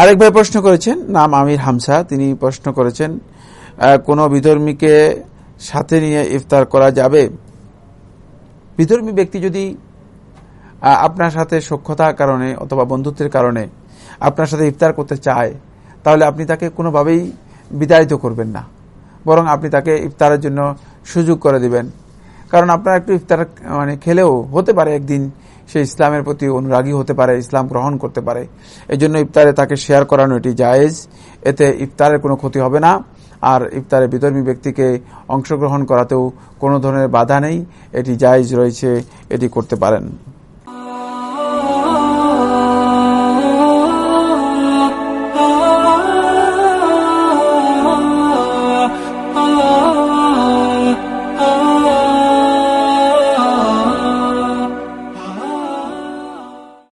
আরেক ভাই প্রশ্ন করেছেন, নাম আমির হামসা, তিনি প্রশ্ন করেছেন কোনো বিধর্মীকে সাথে নিয়ে ইফতার করা যাবে? বিধর্মী ব্যক্তি যদি আপনার সাথে সক্ষতার কারণে অথবা বন্ধুত্বের কারণে আপনার সাথে ইফতার করতে চায়, তাহলে আপনি তাকে কোনোভাবেই বিদায়িত করবেন না। বরং আপনি তাকে ইফতারের জন্য সুযোগ করে দিবেন। কারণ আপনার একটু ইফতার মানে খেলেও হতে পারে একদিন সে ইসলামের প্রতি অনুরাগী হতে পারে, ইসলাম গ্রহণ করতে পারে। এই জন্য ইফতারে তাকে শেয়ার করানো এটি জায়েজ। এতে ইফতারের কোনো ক্ষতি হবে না। আর ইফতারে বিধর্মী ব্যক্তিকে অংশগ্রহণ করাতেও কোনো ধরনের বাধা নেই। এটি জায়েজ রয়েছে, এটি করতে পারেন।